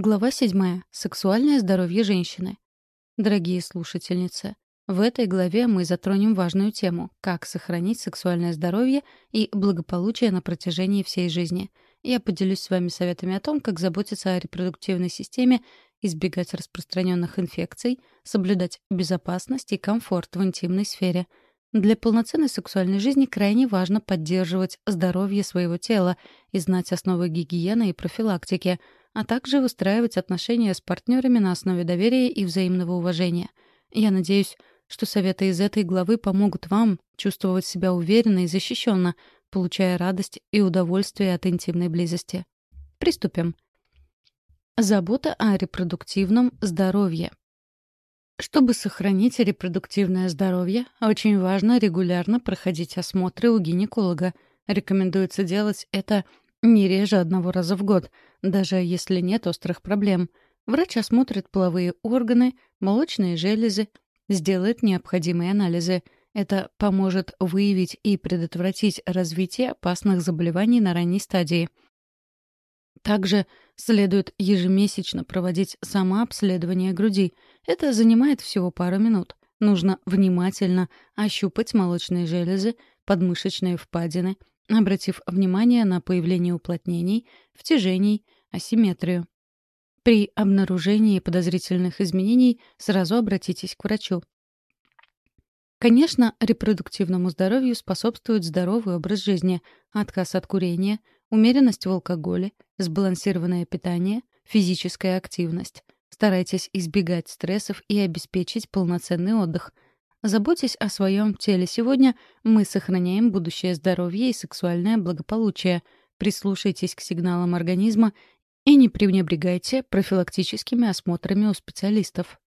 Глава 7. Сексуальное здоровье женщины. Дорогие слушательницы, в этой главе мы затронем важную тему — как сохранить сексуальное здоровье и благополучие на протяжении всей жизни. Я поделюсь с вами советами о том, как заботиться о репродуктивной системе, избегать распространенных инфекций, соблюдать безопасность и комфорт в интимной сфере. Для полноценной сексуальной жизни крайне важно поддерживать здоровье своего тела и знать основы гигиены и профилактики — а также выстраивать отношения с партнерами на основе доверия и взаимного уважения. Я надеюсь, что советы из этой главы помогут вам чувствовать себя уверенно и защищенно, получая радость и удовольствие от интимной близости. Приступим. Забота о репродуктивном здоровье. Чтобы сохранить репродуктивное здоровье, очень важно регулярно проходить осмотры у гинеколога. Рекомендуется делать это не реже одного раза в год, даже если нет острых проблем. Врач осмотрит половые органы, молочные железы, сделает необходимые анализы. Это поможет выявить и предотвратить развитие опасных заболеваний на ранней стадии. Также следует ежемесячно проводить самообследование груди. Это занимает всего пару минут. Нужно внимательно ощупать молочные железы, подмышечные впадины, обратив внимание на появление уплотнений, втяжений, асимметрию. При обнаружении подозрительных изменений сразу обратитесь к врачу. Конечно, репродуктивному здоровью способствует здоровый образ жизни, отказ от курения, умеренность в алкоголе, сбалансированное питание, физическая активность. Старайтесь избегать стрессов и обеспечить полноценный отдых — Заботясь о своем теле сегодня, мы сохраняем будущее здоровье и сексуальное благополучие. Прислушайтесь к сигналам организма и не пренебрегайте профилактическими осмотрами у специалистов.